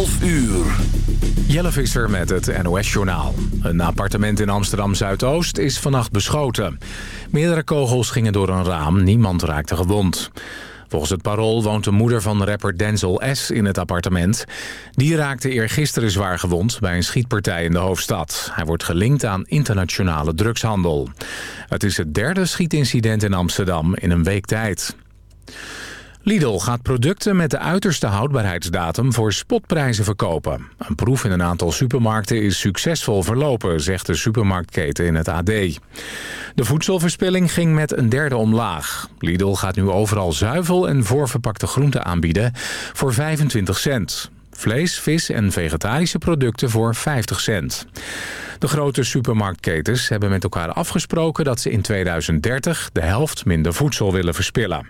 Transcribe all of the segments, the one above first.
12 uur. Jelle Visser met het NOS-journaal. Een appartement in Amsterdam-Zuidoost is vannacht beschoten. Meerdere kogels gingen door een raam, niemand raakte gewond. Volgens het parool woont de moeder van rapper Denzel S. in het appartement. Die raakte eergisteren zwaar gewond bij een schietpartij in de hoofdstad. Hij wordt gelinkt aan internationale drugshandel. Het is het derde schietincident in Amsterdam in een week tijd. Lidl gaat producten met de uiterste houdbaarheidsdatum voor spotprijzen verkopen. Een proef in een aantal supermarkten is succesvol verlopen, zegt de supermarktketen in het AD. De voedselverspilling ging met een derde omlaag. Lidl gaat nu overal zuivel en voorverpakte groenten aanbieden voor 25 cent. Vlees, vis en vegetarische producten voor 50 cent. De grote supermarktketens hebben met elkaar afgesproken dat ze in 2030 de helft minder voedsel willen verspillen.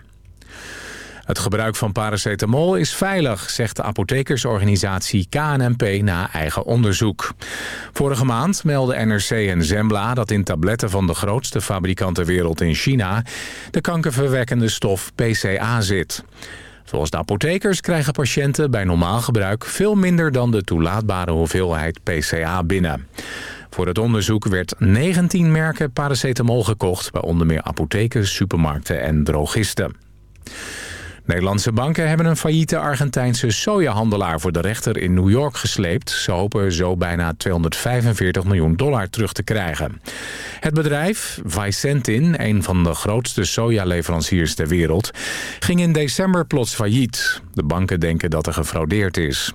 Het gebruik van paracetamol is veilig, zegt de apothekersorganisatie KNMP na eigen onderzoek. Vorige maand meldden NRC en Zembla dat in tabletten van de grootste fabrikant ter wereld in China de kankerverwekkende stof PCA zit. Volgens de apothekers krijgen patiënten bij normaal gebruik veel minder dan de toelaatbare hoeveelheid PCA binnen. Voor het onderzoek werd 19 merken paracetamol gekocht bij onder meer apotheken, supermarkten en drogisten. Nederlandse banken hebben een failliete Argentijnse sojahandelaar voor de rechter in New York gesleept. Ze hopen zo bijna 245 miljoen dollar terug te krijgen. Het bedrijf, Vicentin, een van de grootste sojaleveranciers ter wereld, ging in december plots failliet. De banken denken dat er gefraudeerd is.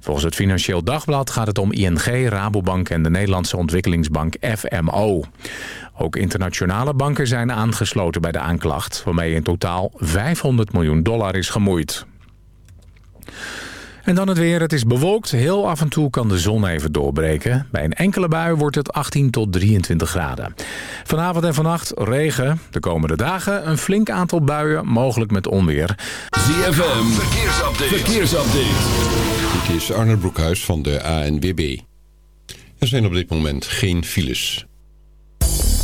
Volgens het Financieel Dagblad gaat het om ING, Rabobank en de Nederlandse ontwikkelingsbank FMO. Ook internationale banken zijn aangesloten bij de aanklacht... waarmee in totaal 500 miljoen dollar is gemoeid. En dan het weer. Het is bewolkt. Heel af en toe kan de zon even doorbreken. Bij een enkele bui wordt het 18 tot 23 graden. Vanavond en vannacht regen. De komende dagen een flink aantal buien, mogelijk met onweer. ZFM, verkeersupdate. verkeersupdate. Dit is Arne Broekhuis van de ANWB. Er zijn op dit moment geen files.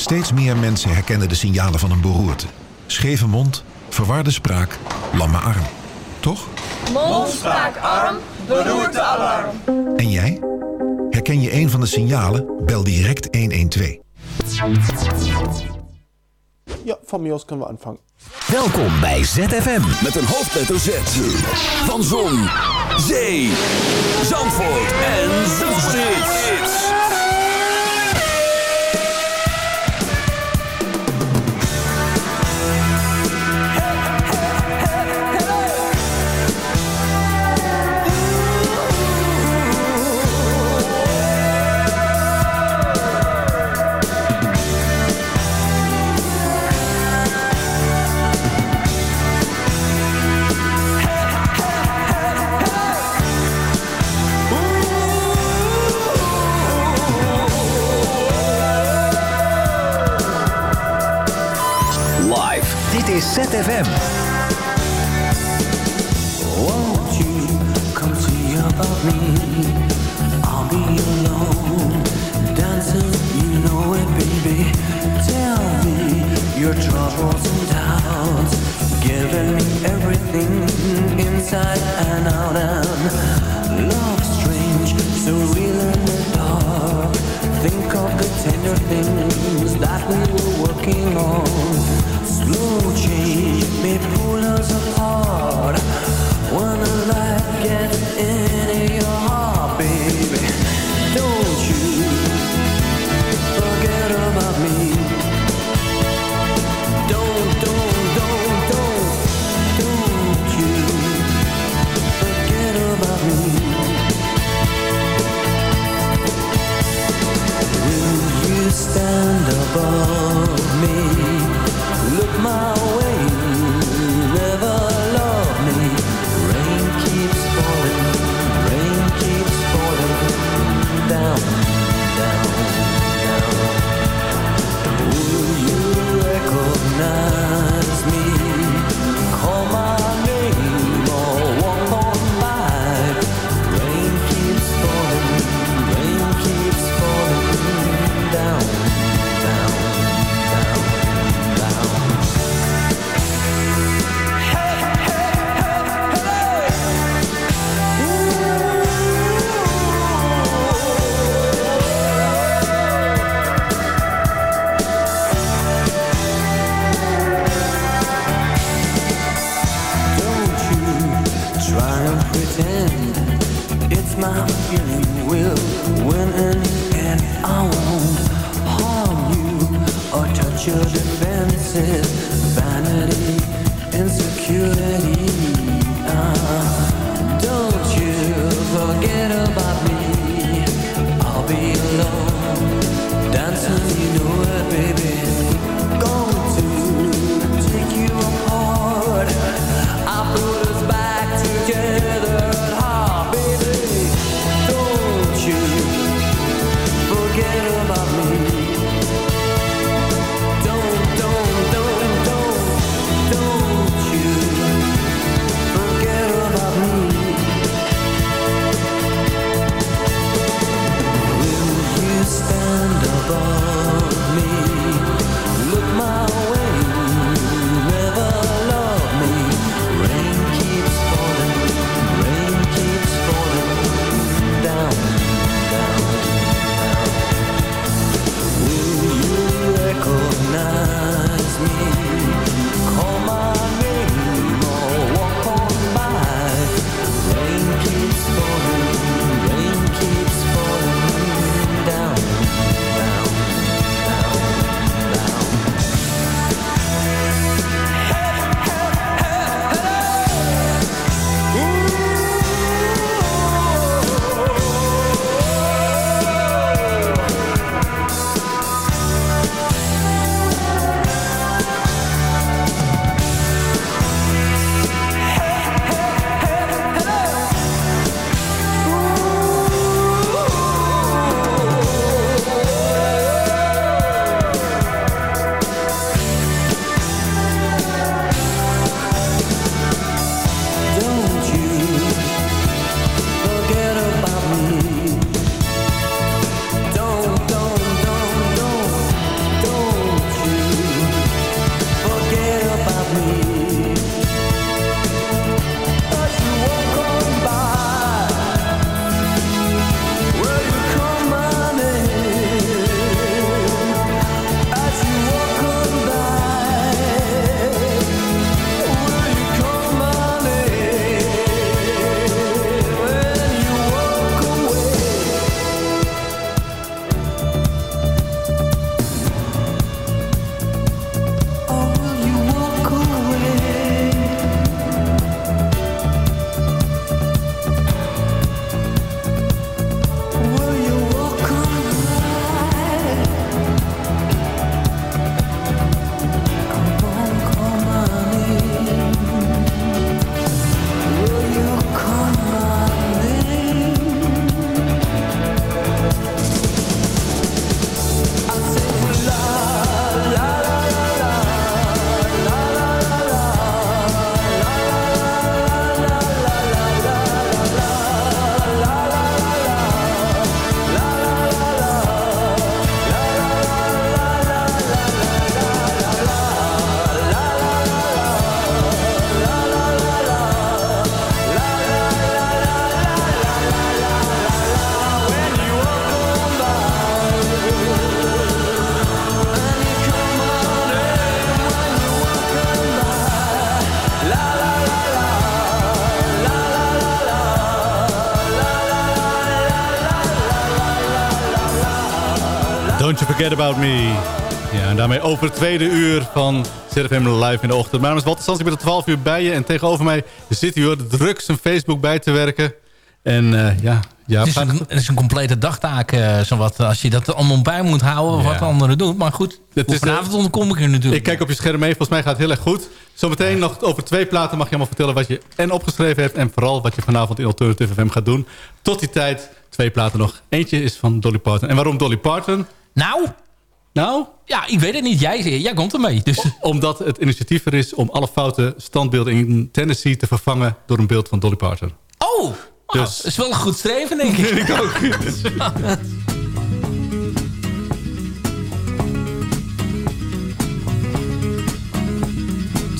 Steeds meer mensen herkennen de signalen van een beroerte. Scheve mond, verwarde spraak, lamme arm. Toch? Mond, spraak, arm, beroerte, alarm. En jij? Herken je een van de signalen? Bel direct 112. Ja, van Mios kunnen we aanvangen. Welkom bij ZFM met een hoofdletter Z. Van Zon, Zee, Zandvoort en forget about me. Ja, en daarmee over het tweede uur van ZFM Live in de ochtend. Mijn naam is Walter Sans, ik ben tot 12 uur bij je. En tegenover mij zit hij hoor, druk zijn Facebook bij te werken. En eh, ja, ja Het is, een, het is een complete dagtaak, eh zowat, als je dat allemaal bij moet houden... wat Ja. de anderen doen. Maar goed, Het is, vanavond eh, ontkom ik er natuurlijk. Ik kijk op je scherm mee, volgens mij gaat het heel erg goed. Zometeen nog over twee platen mag je allemaal vertellen wat je en opgeschreven hebt... en vooral wat je vanavond in Alternative FM gaat doen. Tot die tijd, twee platen nog. Eentje is van Dolly Parton. En waarom Dolly Parton? Nou? Nou? Ja, ik weet het niet. Jij, jij komt ermee. Dus. Omdat het initiatief er is om alle foute standbeelden in Tennessee te vervangen... door een beeld van Dolly Parton. Oh, Dus- dus. dat is wel een goed streven, denk ik. ik ook.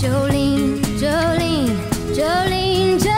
Jolene, Jolene, Jolene, Jolene.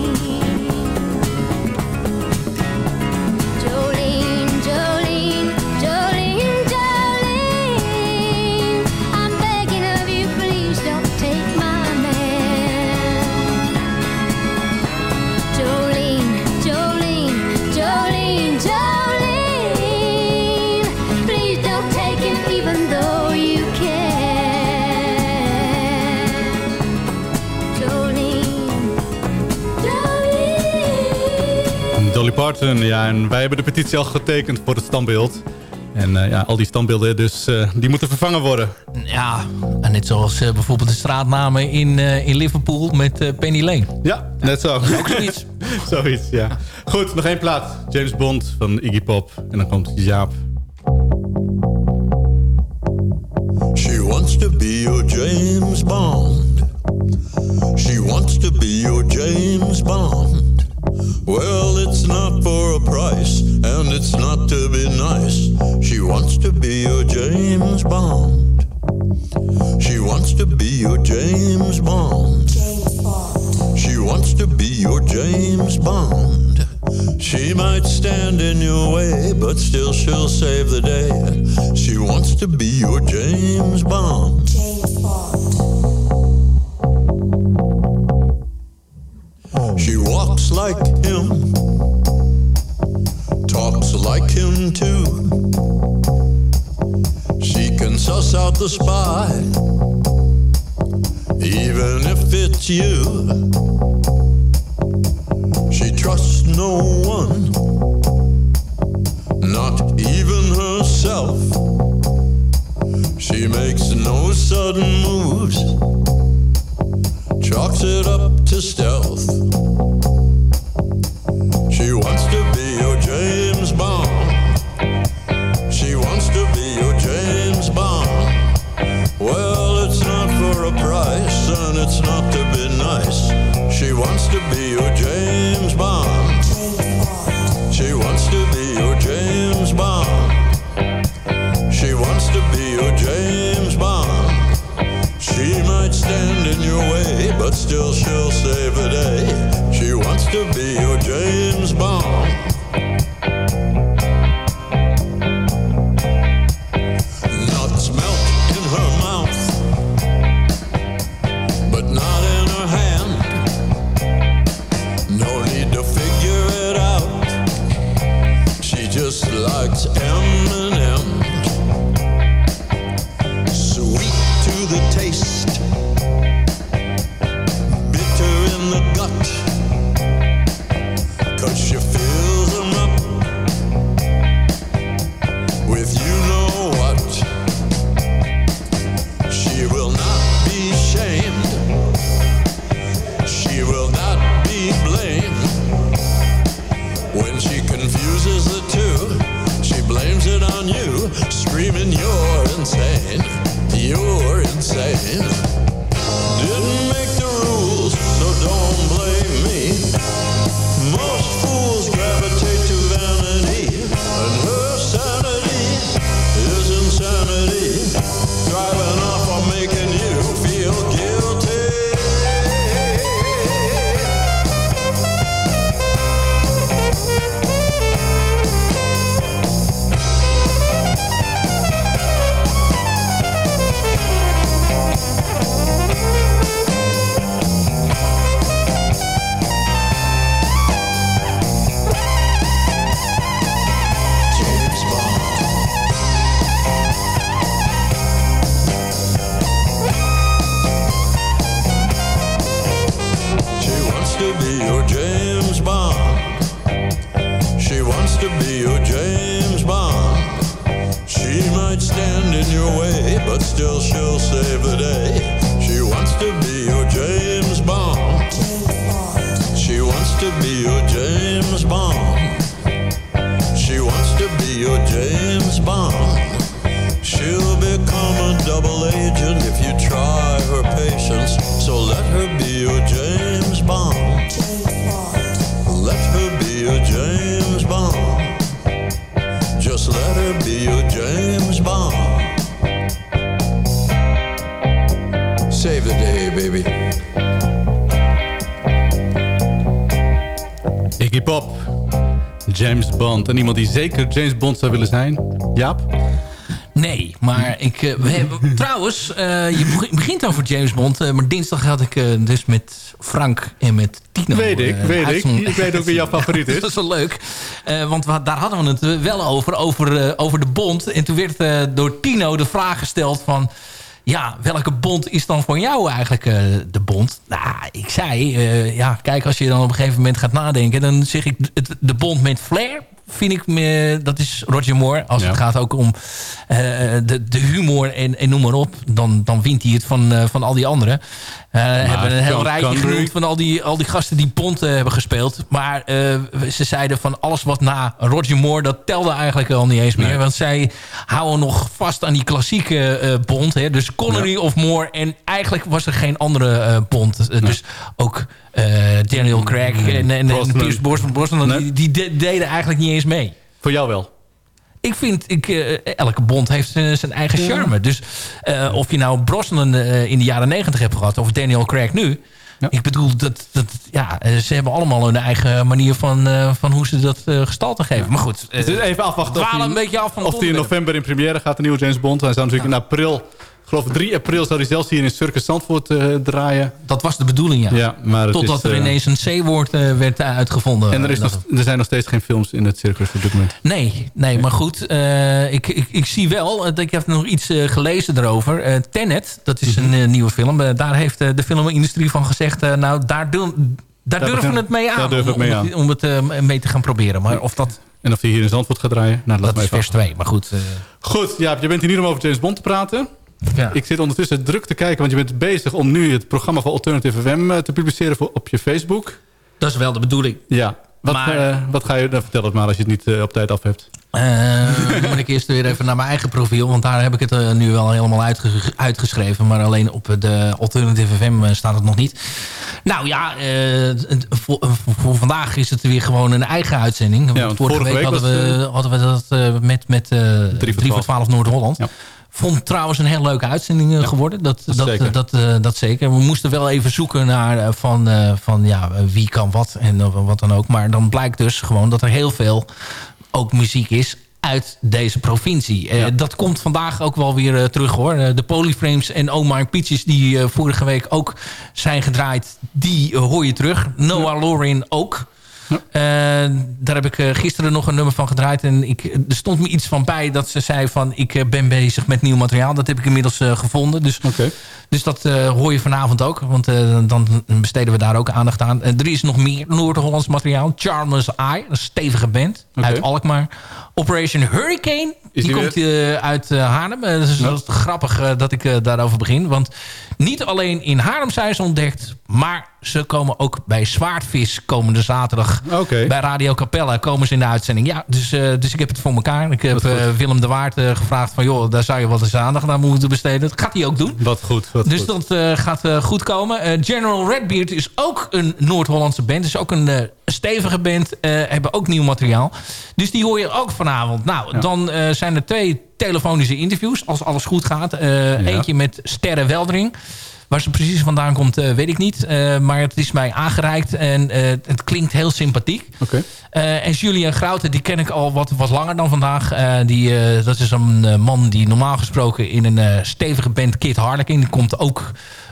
Ja, en wij hebben de petitie al getekend voor het standbeeld. En eh, ja, al die standbeelden, dus eh, die moeten vervangen worden. Ja, en net zoals eh, bijvoorbeeld de straatnamen in, eh, in Liverpool met Penny Lane. Ja, net zo. Ook zoiets. zoiets, ja. Goed, nog één plaat. James Bond van Iggy Pop. En dan komt Jaap. She wants to be your James Bond. She wants to be your James Bond. Well, it's not for a price, and it's not to be nice. She wants to be your James Bond. She wants to be your James Bond. James Bond. She wants to be your James Bond. She might stand in your way, but still she'll save the day. She wants to be your James Bond. She walks like him, talks like him too. She can suss out the spy, even if it's you. She trusts no one, not even herself. She makes no sudden moves, chalks it up to stealth. Iemand die zeker James Bond zou willen zijn. Jaap? Nee, maar ik... eh, we hebben, trouwens, eh, je beg- begint over James Bond. eh, maar dinsdag had ik dus met Frank en met Tino... Weet ik, weet ik. Ik weet ook wie jouw favoriet is. dat is wel leuk. Want we- daar hadden we het wel over, over, over de bond. En toen werd door Tino de vraag gesteld van... Ja, welke bond is dan voor jou eigenlijk de bond? Nou, ik zei, ja, kijk, als je dan op een gegeven moment gaat nadenken... dan zeg ik, het, de bond met Flair vind ik, me, dat is Roger Moore. Als Ja. het gaat ook om eh, de, de humor en, en noem maar op... dan, dan wint hij het van, eh, van al die anderen. Eh hebben een heel rijtje genoemd van al die, al die gasten die Bond eh, hebben gespeeld. Maar eh, ze zeiden van alles wat na Roger Moore... dat telde eigenlijk al niet eens meer. Nee. Want zij houden nog vast aan die klassieke Bond. Hè? Dus Connery of Moore. En eigenlijk was er geen andere. Eh, Dus ook Daniel Craig en, en, en. Pierce Brosnan, die, die de- deden eigenlijk niet eens mee. Voor jou wel. Ik vind, ik, eh, elke bond heeft zijn eigen charme. Dus eh, of je nou Brosnan eh, in de jaren negentig hebt gehad... of Daniel Craig nu... Ik bedoel, dat, dat, ja, ze hebben allemaal hun eigen manier van, van hoe ze dat eh, gestalte geven. Maar goed, is even afwachten of hij, een beetje af van of hij in november in première gaat, de nieuwe James Bond. Hij zou natuurlijk in april, ik geloof 3 april, zou hij zelfs hier in Circus Zandvoort eh, draaien. Dat was de bedoeling, ja. Ja, maar Totdat is, er eh, ineens een C-woord eh, werd uitgevonden. En er, is nog, er zijn nog steeds geen films in het circus op dit moment. Nee, nee, maar goed. ik, ik, ik zie wel, ik heb nog iets gelezen erover. Tenet, dat is Mhm. een eh, nieuwe film. Daar heeft de filmindustrie van gezegd... nou, daar, doen, daar, durven we het mee aan. om, mee om het, om het mee te gaan proberen. Maar of dat... En of hij hier in Zandvoort gaat draaien? Nou, Dat is vers 2, maar goed. Goed, ja, je bent hier niet om over James Bond te praten. Ja. Ik zit ondertussen druk te kijken, want je bent bezig om nu het programma van Alternative FM eh, te publiceren voor, op je Facebook. dat is wel de bedoeling. Ja. Wat, Maar- eh, wat ga je, nou, vertel het maar als je het niet eh, op tijd af hebt. Dan moet ik eerst weer even naar mijn eigen profiel. Want daar heb ik het nu wel helemaal uitge- uitgeschreven. Maar alleen op de Alternative FM staat het nog niet. Nou ja, voor, vandaag is het weer gewoon een eigen uitzending. Want want vorige, vorige week, week hadden, we, hadden we dat met, met eh 3 voor voor 12 Noord-Holland. Ja. Vond trouwens een heel leuke uitzending eh, geworden. Dat, dat, zeker. dat, eh, dat zeker. We moesten wel even zoeken naar eh, van, eh, van ja, wie kan wat en eh, wat dan ook. Maar dan blijkt dus gewoon dat er heel veel ook muziek is uit deze provincie. Eh, dat komt vandaag ook wel weer eh, terug hoor. Eh, de Polyframes en Omar Peaches die eh, vorige week ook zijn gedraaid, die eh, hoor je terug. Noah Lorin ook. Eh, daar heb ik eh, gisteren nog een nummer van gedraaid. En ik, er stond me iets van bij dat ze zei van... ik eh, ben bezig met nieuw materiaal. Dat heb ik inmiddels gevonden. Dus, dus dat hoor je vanavond ook. Want dan besteden we daar ook aandacht aan. Er is nog meer Noord-Hollands materiaal. Charles Eye, een stevige band uit Alkmaar. Operation Hurricane. Die die komt eh, uit eh, Haarlem. Eh, dus dat is grappig dat ik daarover begin. Want niet alleen in Haarlem zijn ze ontdekt... maar ze komen ook bij Zwaardvis komende zaterdag. Bij Radio Capella komen ze in de uitzending. Ja, dus, dus ik heb het voor elkaar. Ik heb Willem de Waard gevraagd van... joh, daar zou je wat eens aandacht aan moeten besteden. Dat gaat hij ook doen. Wat goed, wat Dus goed. dat gaat goed komen. General Redbeard is ook een Noord-Hollandse band. is ook een stevige band. hebben ook nieuw materiaal. Dus die hoor je ook vanavond. Nou, dan zijn er twee telefonische interviews. Als alles goed gaat. Eh, Eentje met Sterre Weldering. Waar ze precies vandaan komt, eh, weet ik niet. Eh, maar het is mij aangereikt en het klinkt heel sympathiek. Oké. En Julian Grouten, die ken ik al wat, wat langer dan vandaag. Die, dat is een man die normaal gesproken in een stevige band Kid Harlequin... die komt ook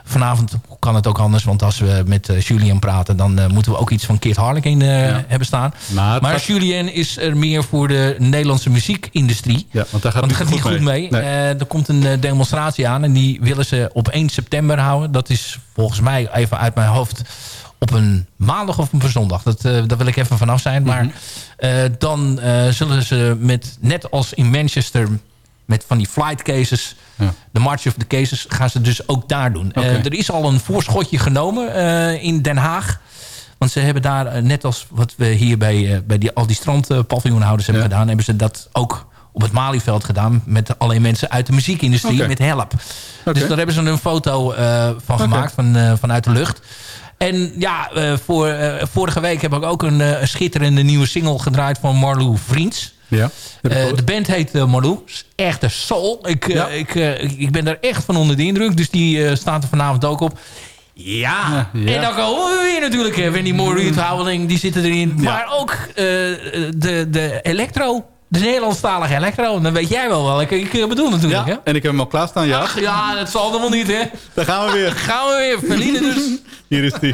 vanavond, kan het ook anders... want als we met eh, Julian praten... dan eh, moeten we ook iets van Kid Harlequin eh, hebben staan. Maar Maar gaat- Julian is er meer voor de Nederlandse muziekindustrie. Ja, want daar gaat Want het gaat niet goed mee. Nee. Er komt een demonstratie aan en die willen ze op 1 september houden. Dat is volgens mij even uit mijn hoofd op een maandag of op een zondag. Dat, eh, daar wil ik even vanaf zijn. Maar Mhm. dan zullen ze met, net als in Manchester met van die flight cases. De March of the Cases gaan ze dus ook daar doen. Eh, er is al een voorschotje genomen eh, in Den Haag. Want ze hebben daar, eh, net als wat we hier bij, bij die, al die strandpaviljoenhouders hebben gedaan... hebben ze dat ook op het Malieveld gedaan... met alleen mensen uit de muziekindustrie, met help. Dus daar hebben ze een foto van gemaakt, van, vanuit de lucht. En ja, eh, voor, eh, vorige week heb ik ook een, eh, een schitterende nieuwe single gedraaid van Marlou Vriends. Ja. De band heet uh, Marlou. Is Echt een soul. Ik, Ja. ik, ik, ben daar echt van onder de indruk. Dus die staat er vanavond ook op. Ja, en dan komen we weer natuurlijk. Wendy Moore, Ruud Houweling, die zitten erin. Maar ook de, de electro. De Nederlandstalige electro. Dan weet jij wel welke ik eh, bedoel natuurlijk. Ja, Hè? en ik heb hem al klaarstaan, ja. Ach ja, dat zal wel niet, hè? Daar gaan we weer. Gaan we weer. Verliezen dus. Hier is die.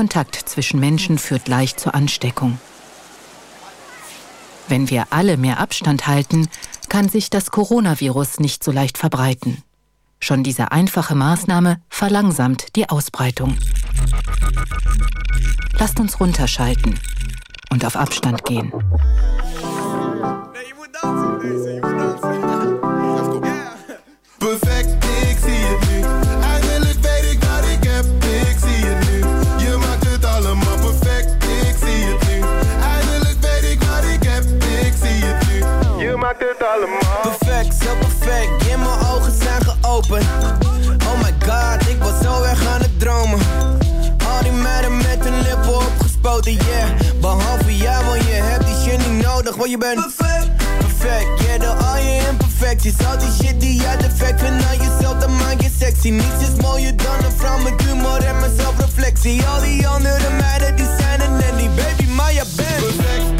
Kontakt zwischen Menschen führt leicht zur Ansteckung. Wenn wir alle mehr Abstand halten, kann sich das Coronavirus nicht so leicht verbreiten. Schon diese einfache Maßnahme verlangsamt die Ausbreitung. Lasst uns runterschalten und auf Abstand gehen. Oh my god, ik was zo erg aan het dromen. Al die meiden met hun lippen opgespoten, yeah. Behalve jij, want je hebt die shit niet nodig, want je bent Perfect, perfect, yeah, door al je imperfecties Al die shit die jij defect vindt aan jezelf, dan maak je sexy. Niets is mooier dan een vrouw met humor en mijn zelfreflectie. Al die andere meiden die zijn een nanny, baby, maar jij bent Perfect,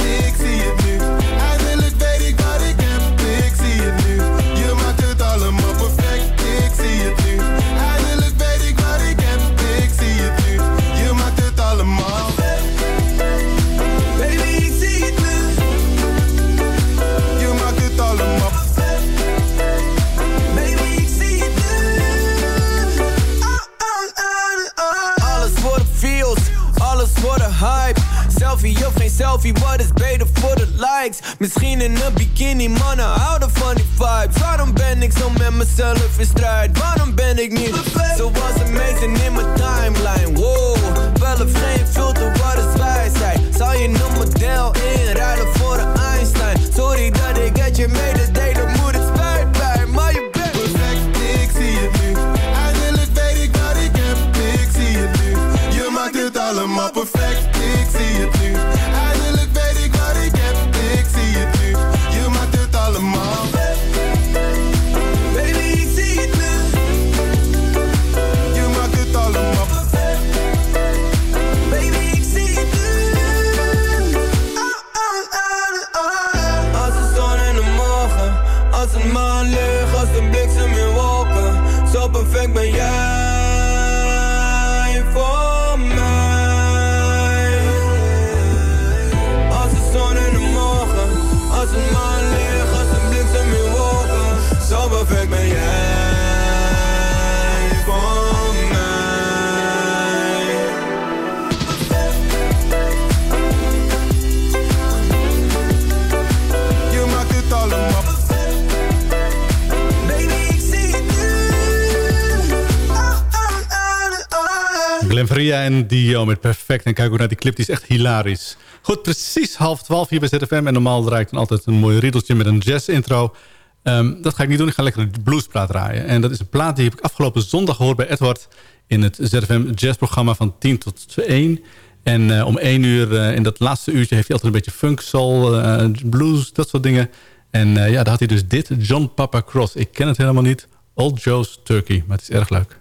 En kijk ook naar die clip, die is echt hilarisch. Goed, precies half twaalf hier bij ZFM. En normaal draai ik dan altijd een mooi riedeltje met een jazz-intro. Ehm, dat ga ik niet doen. Ik ga lekker een bluesplaat draaien. En dat is een plaat die heb ik afgelopen zondag gehoord bij Edward... in het ZFM jazzprogramma van 10 tot 1. En eh, om 1 uur, eh, in dat laatste uurtje... heeft hij altijd een beetje funk, soul, eh, blues, dat soort dingen. En ja, daar had hij dus dit. John Papa Cross. Ik ken het helemaal niet. Old Joe's Turkey. Maar het is erg leuk.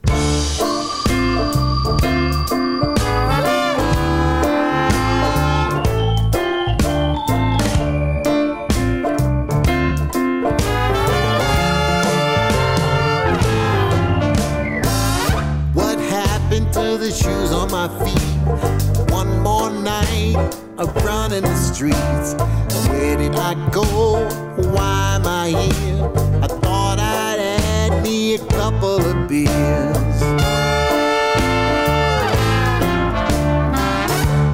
Of running the streets. Where did I go? Why am I here? I thought I'd had me a couple of beers.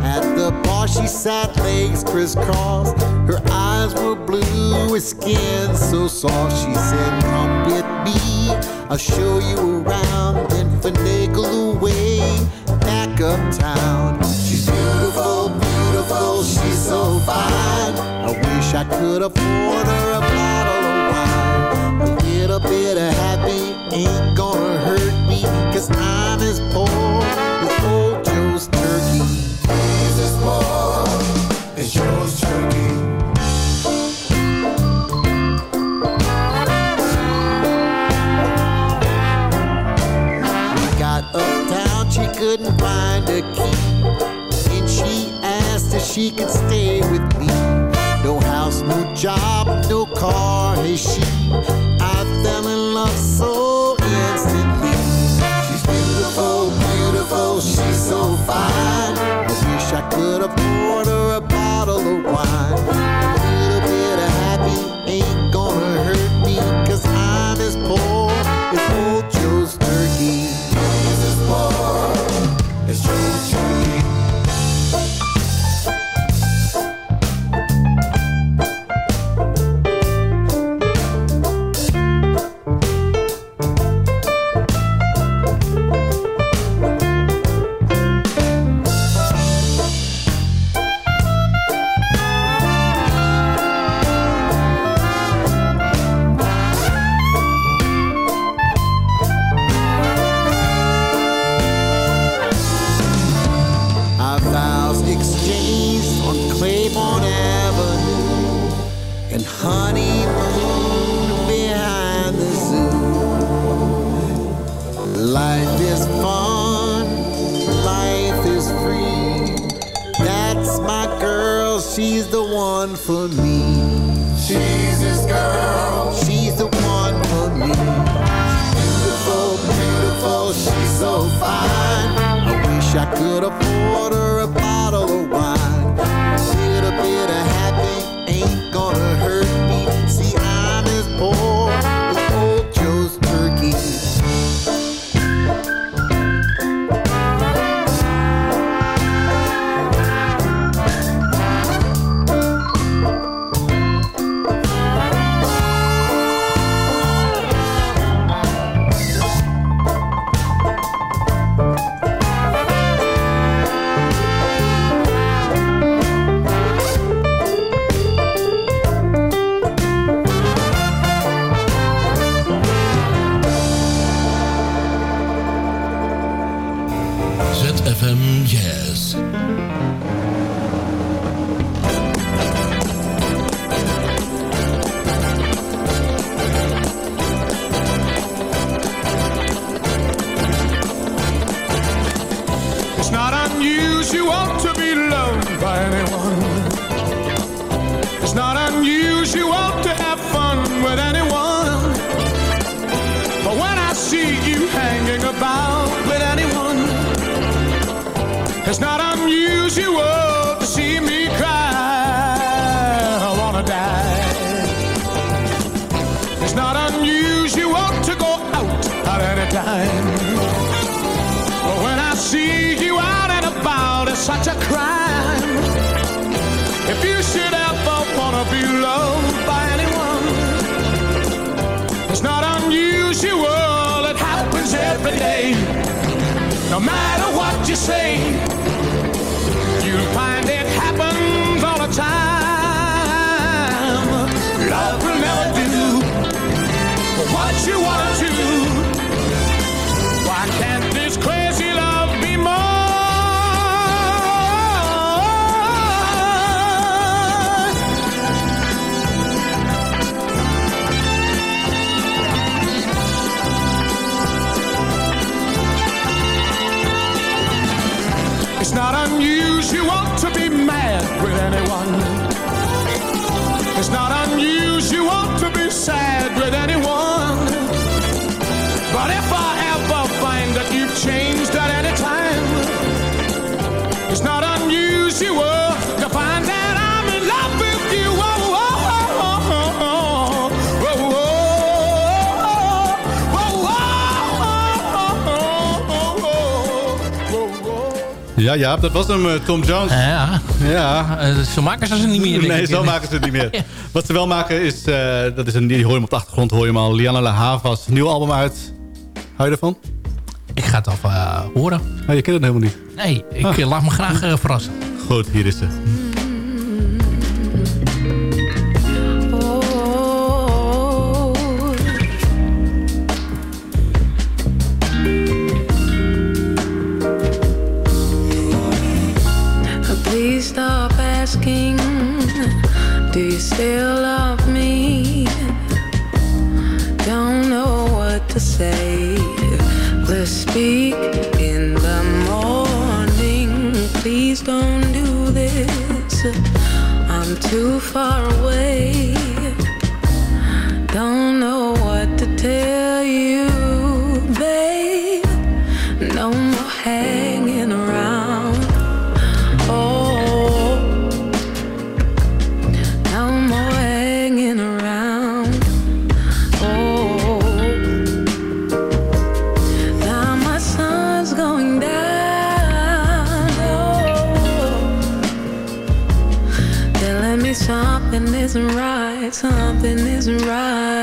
At the bar, she sat legs crisscrossed. Her eyes were blue with skin so soft. She said, Come with me, I'll show you around. Then finagle away back uptown. Beautiful, she's so fine. I wish I could afford her a bottle of wine. A little bit of happy ain't gonna hurt me, cause I'm as poor as old Joe's turkey. He's as poor as Joe's turkey. We got uptown, she couldn't find a key. She could stay with me. No house, no job, no car, hey she. I fell in love changed at any time, it's not unusual to find that I'm in love with you. Oh, oh, oh, oh, oh, oh, Ja, ja, dat was hem, eh, Tom Jones. Ja, ja. Eh, zo maken ze ze niet meer. Nee, zo maken ze het niet meer. Wat ze wel maken is, eh, dat is een, die hoor je hem op de achtergrond, hoor je hem al. Liana La Havas, nieuw album uit. Hou je ervan? Ik ga het al eh, horen. Oh, je kent het helemaal niet. Nee, ik Ah. laat me graag eh, verrassen. Goed, hier is ze. Please stop asking, do you still love me? Don't know what to say. Speak in the morning. Please don't do this. I'm too far away. Don't know what to tell Something isn't right.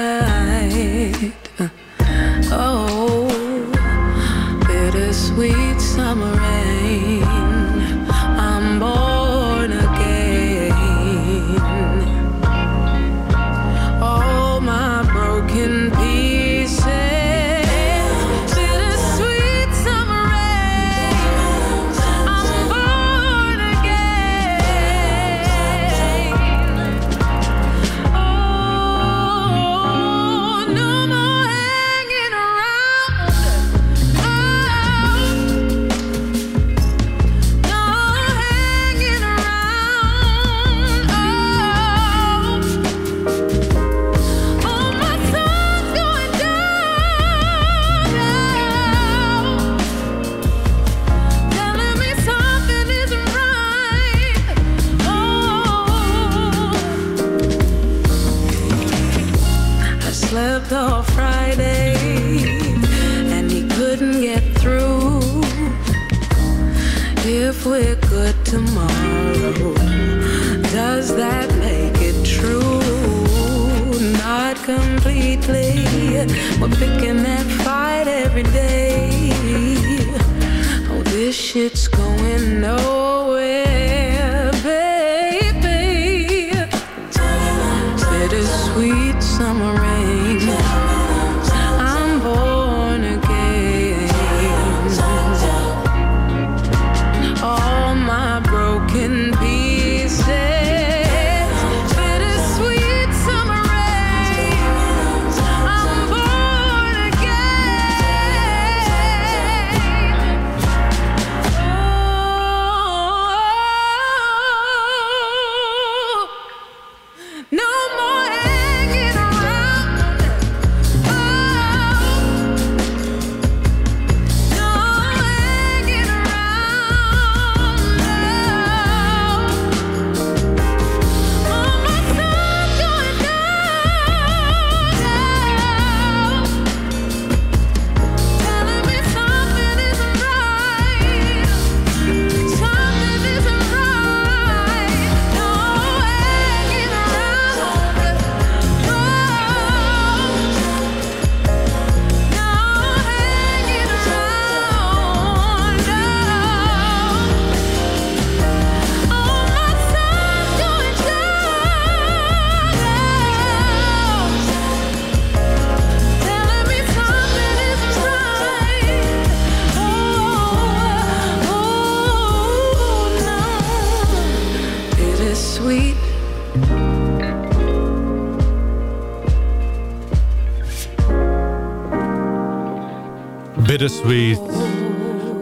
Bittersweet.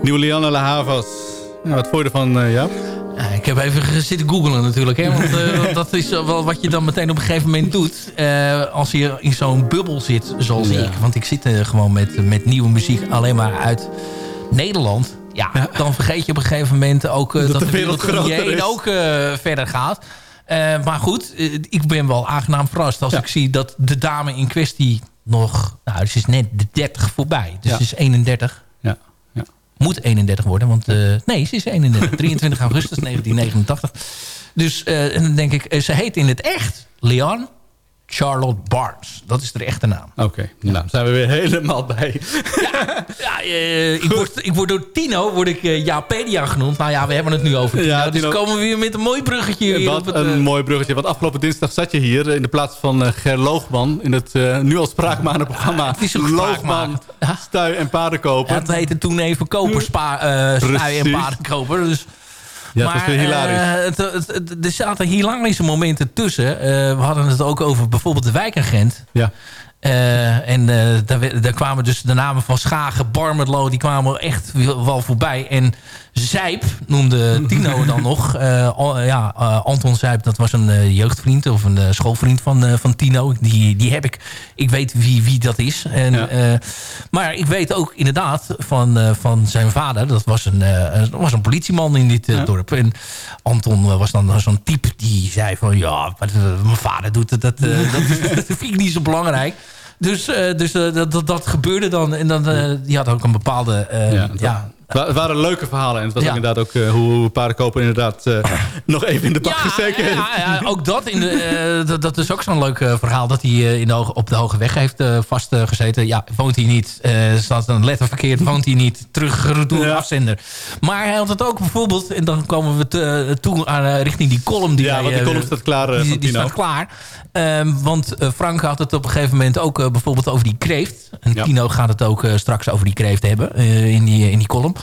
Nieuwe Lianne La Havas. Ja, wat vond je ervan, eh Jaap? Ik heb even zitten googlen natuurlijk. Hè, want eh, dat is wel wat je dan meteen op een gegeven moment doet. Eh, als je in zo'n bubbel zit, zoals Ja. ik. Want ik zit eh, gewoon met, met nieuwe muziek alleen maar uit Nederland. Ja, dan vergeet je op een gegeven moment ook eh, dat, de de wereld wereld heen is. ook eh, verder gaat. Eh, maar goed, eh, ik ben wel aangenaam verrast als ik zie dat de dame in kwestie nog... Nou, ze is net de 30 voorbij. Dus ze is 31. Ja. ja. Moet 31 worden, want... eh, nee, ze is 31. 23 augustus 1989. Dus eh, en dan denk ik, eh, ze heet in het echt Leon Charlotte Barnes. Dat is de echte naam. Oké, nou zijn we weer helemaal bij. Ja, eh, ik, word, ik word door Tino word ik eh, Japedia genoemd. Nou ja, we hebben het nu over Tino. Ja, dus komen we weer met een mooi bruggetje. Wat het, een eh, mooi bruggetje. Want afgelopen dinsdag zat je hier in de plaats van Ger Loogman... in het nu al spraakmakende programma het is Loogman. Stui en Paardenkoper. ja, het heette toen even koperspa, snui en paardenkoper. Dus, Ja, het was weer hilarisch. het, het- het- er zaten hilarische momenten tussen. Eh, we hadden het ook over bijvoorbeeld de wijkagent. Ja. Eh, en eh, daar, kwamen dus de namen van Schagen, Barmetlo... die kwamen echt wel voorbij. En Zijp noemde Tino dan nog. Eh, ja, Anton Zijp, dat was een jeugdvriend... of een schoolvriend van, van Tino. Die, die heb ik... Ik weet wie, wie dat is. En, Ja. maar ik weet ook inderdaad van, van zijn vader... dat was een, was een politieman in dit dorp. En Anton was dan zo'n type die zei van... ja, mijn vader doet het, dat, dat, dat vind ik niet zo belangrijk. Dus, eh, dus eh, dat, dat, dat gebeurde dan. En dan, eh, die had ook een bepaalde... Ja, wa- Het waren leuke verhalen. En het was Ja. inderdaad ook eh, hoe, paardenkoper inderdaad eh, nog even in de bak Ja, heeft. ja, ja, ook dat, in de, eh, dat, is ook zo'n leuk verhaal... dat hij in de hoge, op de Hoge Weg heeft vastgezeten. ja, woont hij niet. staat een letter verkeerd, woont hij niet. Terug door de afzender. Maar hij had het ook bijvoorbeeld... en dan komen we te- toe aan, richting die column. Die Ja, hij, want die column staat klaar, die, staat klaar. Ehm, want Frank had het op een gegeven moment ook bijvoorbeeld over die kreeft. En Tino gaat het ook straks over die kreeft hebben in, die, in die column.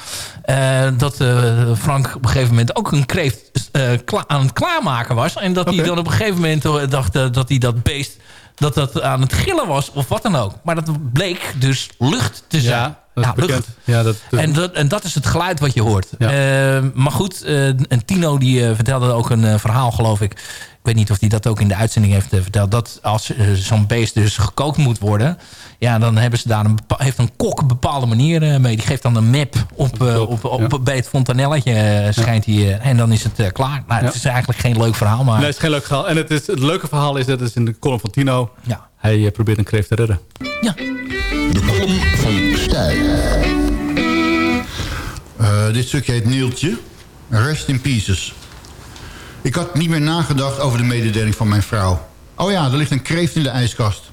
Eh, dat eh, Frank op een gegeven moment ook een kreeft eh, aan het klaarmaken was. En dat hij dan op een gegeven moment dacht dat hij dat beest dat dat aan het gillen was of wat dan ook. Maar dat bleek dus lucht te zijn. Ja, dat bekend. lucht. Ja, dat, En dat, en dat is het geluid wat je hoort. Ja. Maar goed, en Tino die vertelde ook een verhaal, geloof ik. Ik weet niet of hij dat ook in de uitzending heeft eh, verteld. Dat als eh, zo'n beest dus gekookt moet worden... Ja, dan hebben ze daar een, heeft een kok een bepaalde manier eh, mee. Die geeft dan een map op, eh, op, op, bij het fontanelletje. schijnt hij, en dan is het klaar. Nou, het Ja. is eigenlijk geen leuk verhaal, maar... Nee, het is geen leuk verhaal. En het, is, het leuke verhaal is, dat is in de column van Tino. Ja. hij probeert een kreeft te redden. De kolom van Stijl. Eh, dit stukje heet Neeltje. Rest in pieces. Ik had niet meer nagedacht over de mededeling van mijn vrouw. Oh ja, er ligt een kreeft in de ijskast.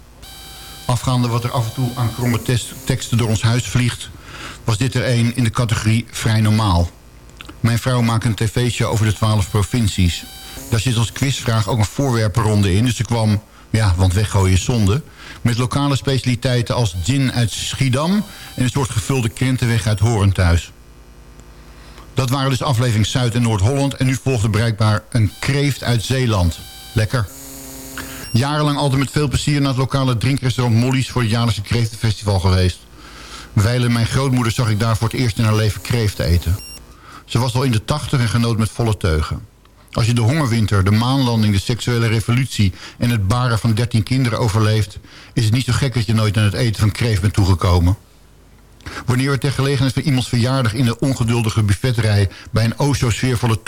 Afgaande wat er af en toe aan kromme teksten door ons huis vliegt... was dit er een in de categorie vrij normaal. Mijn vrouw maakt een tv-show over de twaalf provincies. Daar zit als quizvraag ook een voorwerpenronde in. Dus ik kwam, ja, want weggooien is zonde... met lokale specialiteiten als gin uit Schiedam... en een soort gevulde krentenweg uit Horen thuis. Dat waren dus aflevering Zuid- en Noord-Holland... en nu volgde bereikbaar een kreeft uit Zeeland. Lekker. Jarenlang altijd met veel plezier naar het lokale drinkrestaurant Molly's... voor het jaarlijkse kreeftenfestival geweest. Wijlen mijn grootmoeder zag ik daar voor het eerst in haar leven kreeft eten. Ze was al in de tachtig en genoot met volle teugen. Als je de hongerwinter, de maanlanding, de seksuele revolutie... en het baren van 13 kinderen overleeft... is het niet zo gek dat je nooit aan het eten van kreeft bent toegekomen. Wanneer we ter gelegenheid van iemands verjaardag... in de ongeduldige buffetrij bij een o zo sfeervolle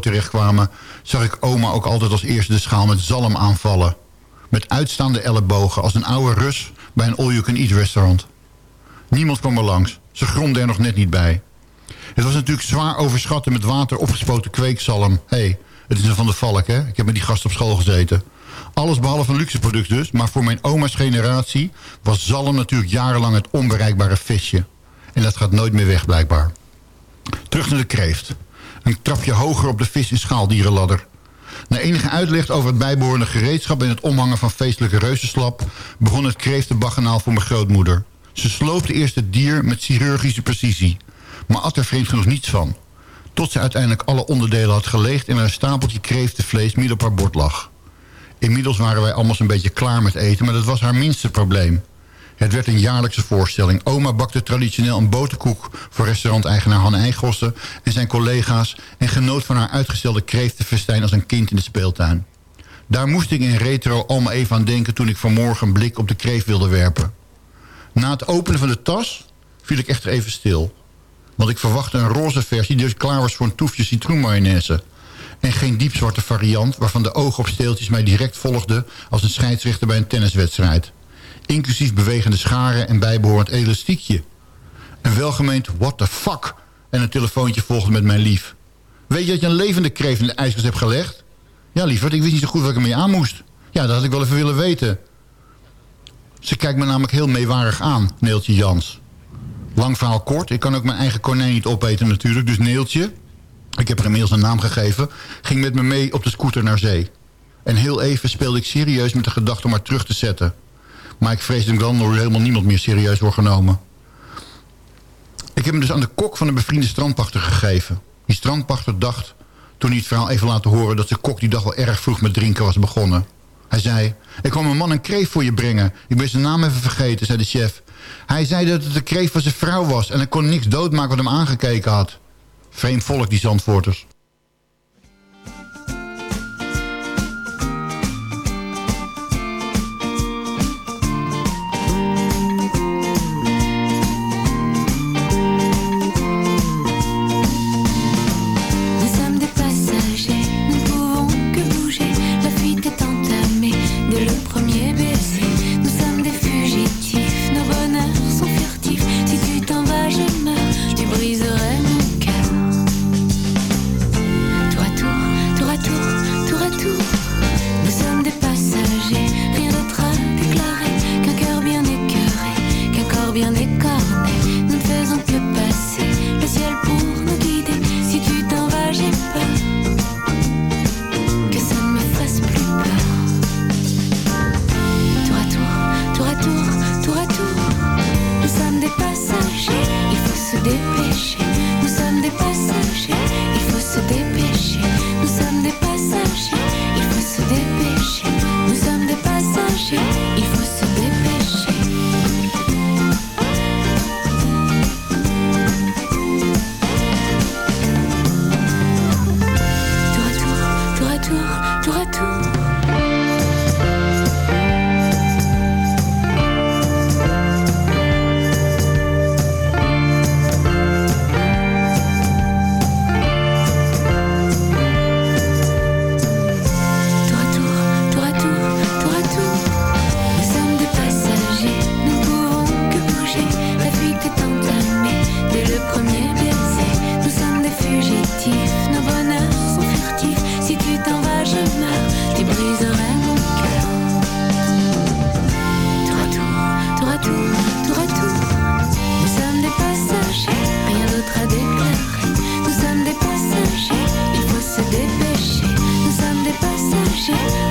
terechtkwamen... zag ik oma ook altijd als eerste de schaal met zalm aanvallen. Met uitstaande ellebogen als een oude Rus bij een all-you-can-eat restaurant. Niemand kwam er langs. Ze gromde er nog net niet bij. Het was natuurlijk zwaar overschatten met water opgespoten kweekzalm. Hé, hey, het is een van de valk, hè? Ik heb met die gast op school gezeten. Alles behalve een luxe product dus, maar voor mijn oma's generatie... was zalm natuurlijk jarenlang het onbereikbare visje. En dat gaat nooit meer weg, blijkbaar. Terug naar de kreeft. Een trapje hoger op de vis- en schaaldierenladder. Na enige uitleg over het bijbehorende gereedschap... en het omhangen van feestelijke reuzenslap... begon het kreeftenbaggenaal voor mijn grootmoeder. Ze sloopte eerst het dier met chirurgische precisie... maar at er vreemd genoeg niets van. Tot ze uiteindelijk alle onderdelen had geleegd... en een stapeltje kreeftenvlees midden op haar bord lag. Inmiddels waren wij allemaal een beetje klaar met eten... maar dat was haar minste probleem. Het werd een jaarlijkse voorstelling. Oma bakte traditioneel een boterkoek voor restauranteigenaar Han Eigossen en zijn collega's... en genoot van haar uitgestelde kreeftenfestijn als een kind in de speeltuin. Daar moest ik in retro allemaal even aan denken... toen ik vanmorgen een blik op de kreeft wilde werpen. Na het openen van de tas viel ik echter even stil. Want ik verwachtte een roze versie die dus klaar was voor een toefje citroenmayonaise. En geen diepzwarte variant waarvan de oogopsteeltjes mij direct volgden... als een scheidsrechter bij een tenniswedstrijd. Inclusief bewegende scharen en bijbehorend elastiekje. Een welgemeend what the fuck en een telefoontje volgde met mijn lief. Weet je dat je een levende kreeft in de ijskast hebt gelegd? Ja, lieverd, ik wist niet zo goed wat ik ermee aan moest. Ja, dat had ik wel even willen weten. Ze kijkt me namelijk heel meewarig aan, Neeltje Jans. Lang verhaal kort, ik kan ook mijn eigen konijn niet opeten natuurlijk. Dus Neeltje, ik heb er inmiddels een naam gegeven... ging met me mee op de scooter naar zee. En heel even speelde ik serieus met de gedachte om haar terug te zetten. Maar ik vrees dat ik dan door helemaal niemand meer serieus wordt genomen. Ik heb hem dus aan de kok van een bevriende strandpachter gegeven. Die strandpachter dacht, toen hij het verhaal even laten horen... dat de kok die dag wel erg vroeg met drinken was begonnen. Hij zei, ik kwam een man een kreeft voor je brengen. Ik ben zijn naam even vergeten, zei de chef. Hij zei dat het de kreeft van zijn vrouw was... en ik kon niks doodmaken wat hem aangekeken had. Vreemd volk, die Zandvoorters. 谁？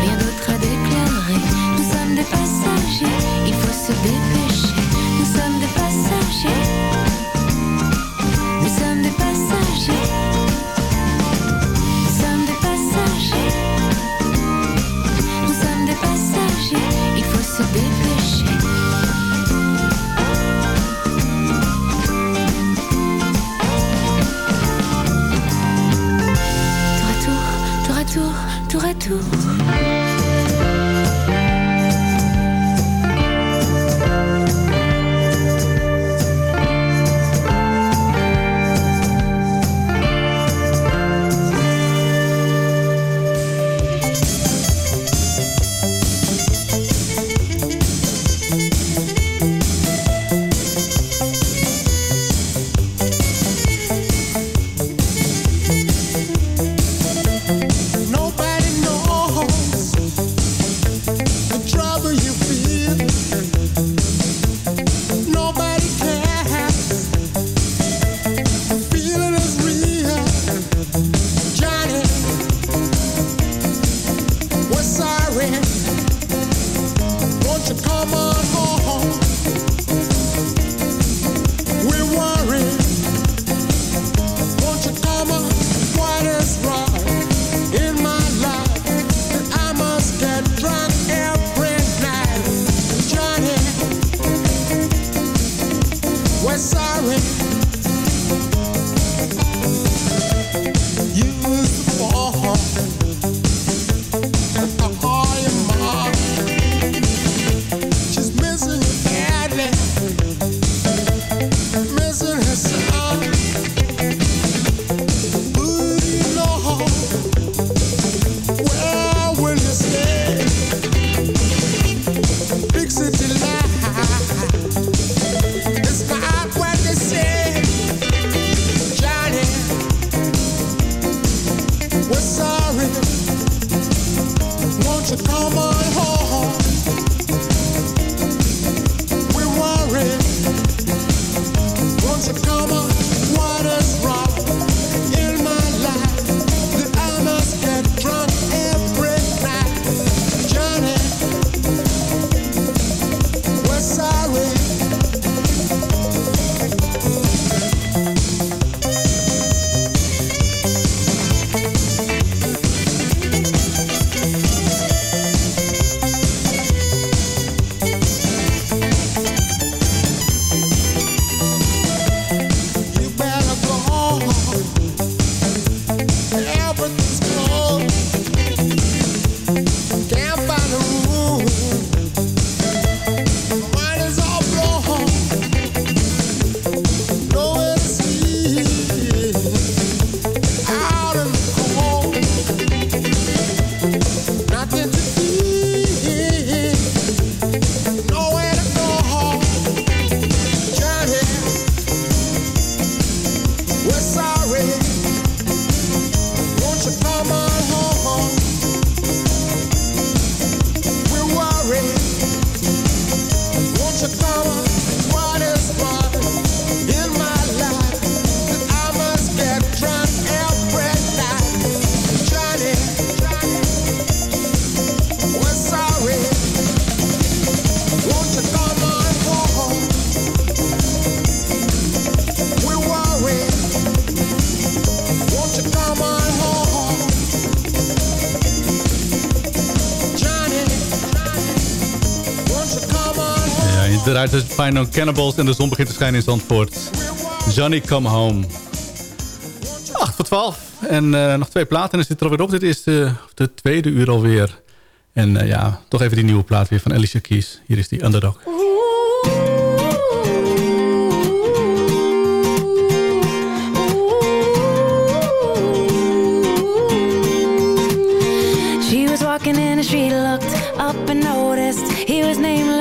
uiteraard is het Final Cannibals en de zon begint te schijnen in Zandvoort. Johnny Come Home. 8 voor 12. En eh, nog twee platen en dan zit er alweer op. Dit is de, de tweede uur alweer. En eh, ja, toch even die nieuwe plaat weer van Alicia Keys. Hier is die Underdog. She was walking in the street, looked up and noticed he was nameless.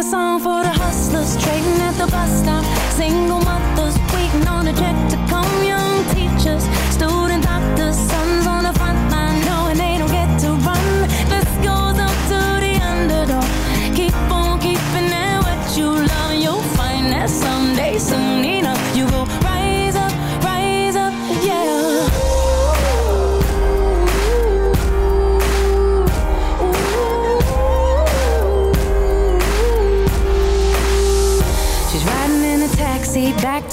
a song for the hustlers trading at the bus stop, single mothers waiting on a check to come, young teachers, student doctors,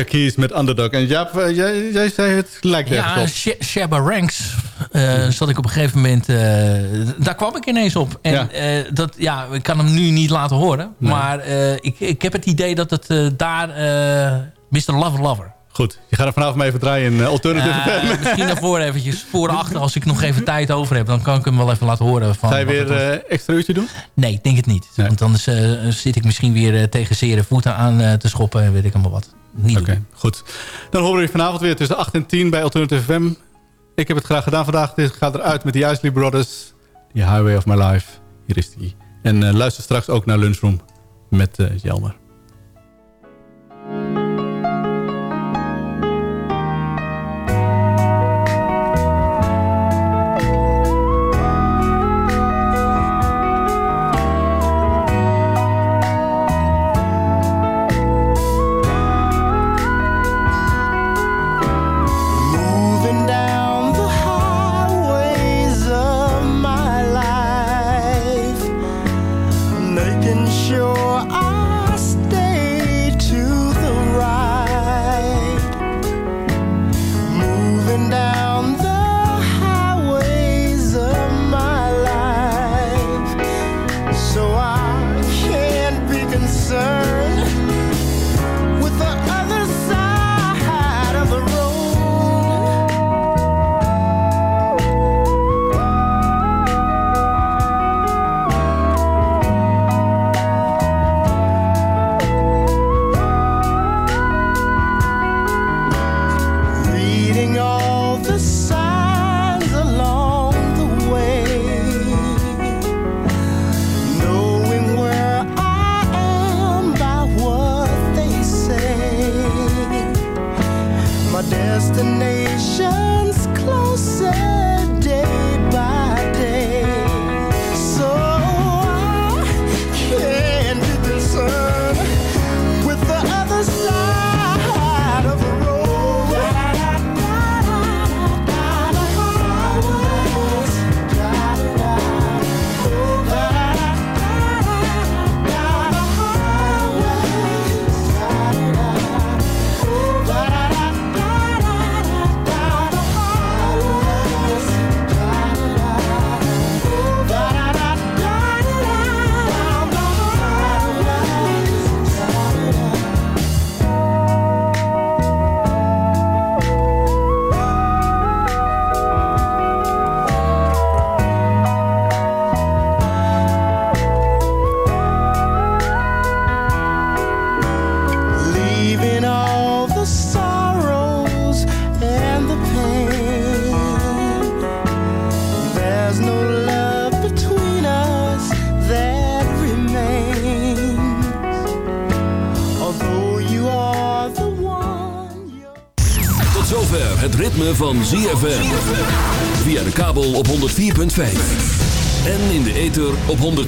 Alicia Keys met Underdog. En Jaap, eh, jij, jij zei het lijkt Ja, ergens op. Sh- Shabba Ranks eh, zat ik op een gegeven moment... eh, daar kwam ik ineens op. En Ja. dat, ja, ik kan hem nu niet laten horen. Nee. Maar ik, ik heb het idee dat het daar... Mr. Lover Lover. Goed, je gaat er vanavond maar even draaien in Alternative FM. misschien daarvoor eventjes. Voor achter, als ik nog even tijd over heb... dan kan ik hem wel even laten horen. Van Ga je weer eh, extra uurtje doen? Nee, ik denk het niet. Want anders zit ik misschien weer tegen zere voeten aan te schoppen... en weet ik allemaal wat. Niet Oké, goed. Dan horen we je vanavond weer tussen 8 en 10 bij Alternative FM. Ik heb het graag gedaan vandaag. Dit gaat eruit met de Isley Brothers. The Highway of My Life. Hier is die. En eh, luister straks ook naar Lunchroom met eh, Jelmer.